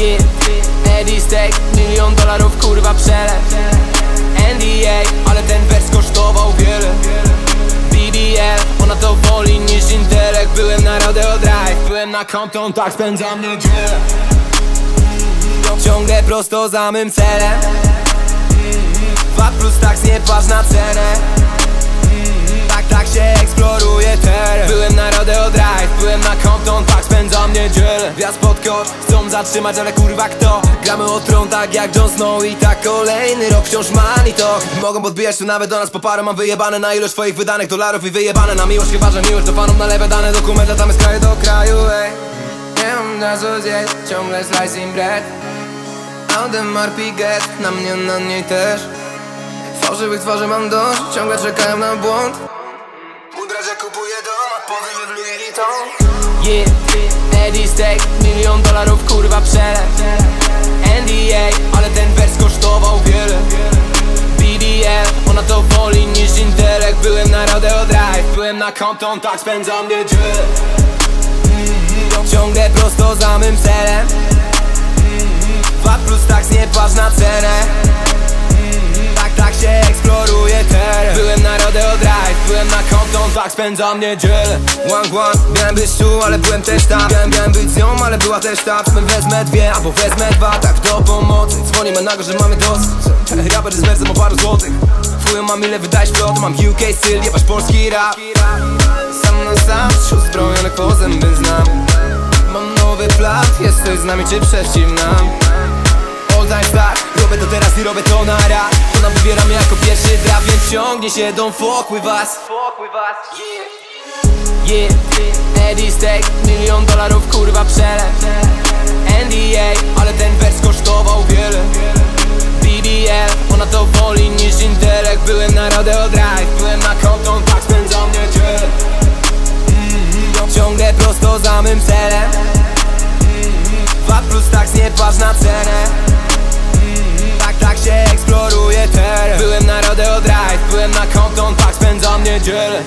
Yeah, Eddie Steak, milion dolarów kurwa przelew NDA, ale ten wers kosztował wiele. BBL, ona to woli niż intelekt. Byłem na Rodeo Drive, byłem na Compton, tak spędzam niedzielę. Ciągle prosto za mym celem. VAT plus tax nie patrz na cenę. Tak, tak się eksploruje teren. Byłem na Rodeo Drive, byłem na Compton, tak spędzam niedzielę. Wjazd pod kosz, zatrzymać, ale kurwa kto? Gramy o tron tak jak Jon Snow i tak kolejny rok wciąż mani to. Mogą podbijać tu nawet do nas po parę Mam wyjebane na ilość swoich wydanych dolarów i wyjebane na miłość Chyba, że miłość do na lewe dane dokument Latamy z kraju do kraju, ej. Nie mam na co zjeść, ciągle slicing bread. Audemars Piguet, na mnie, na niej też. Fałszywych twarzy mam dość, ciągle czekają na błąd. Mój bracia kupuje dom, a powyżej w Louis Vuitton. Yeah, Steak, milion dolarów kurwa przelew NDA, ale ten wers kosztował wiele. BBL, ona to woli niż intelekt. Byłem na Rodeo Drive, byłem na Compton, tak spędzam niedzielę Ciągle prosto za mym celem. VAT plus tax nie patrz na cenę. Tak, tak się eksploruje teren. Byłem na Rodeo Drive, tak spędzam niedzielę One one, miałem być tu, ale byłem też tam. Miałem, miałem być z nią, ale była też tam wezmę dwie, albo wezmę dwa, tak do pomocy Dzwonimy na go, że mamy dosyć. Raper z wersem o paru złotych. Chują mam ile wydajesz flot, mam UK styl, jebać polski rap. Sam na sam, wśród zbrojonych po zęby znam Mam nowy plat, jesteś z nami czy przeciw nam All time star, robię to teraz i robię to na raz. To nam wybieramy jako pierwszy draft, więc ciągnie się don't fuck with us Yeah, yeah, Eddie Steak, milion dolarów kurwa przelew NDA, ale ten wers kosztował wiele. BBL, ona to woli niż intelekt. Byłem na Rodeo Drive, byłem na Compton, tak spędzam niedzielę. Ciągle prosto za mym celem. VAT plus tax nie patrz na cenę. Tak, tak się eksploruje teren. Byłem na Rodeo Drive, byłem na Compton, tak spędzam niedzielę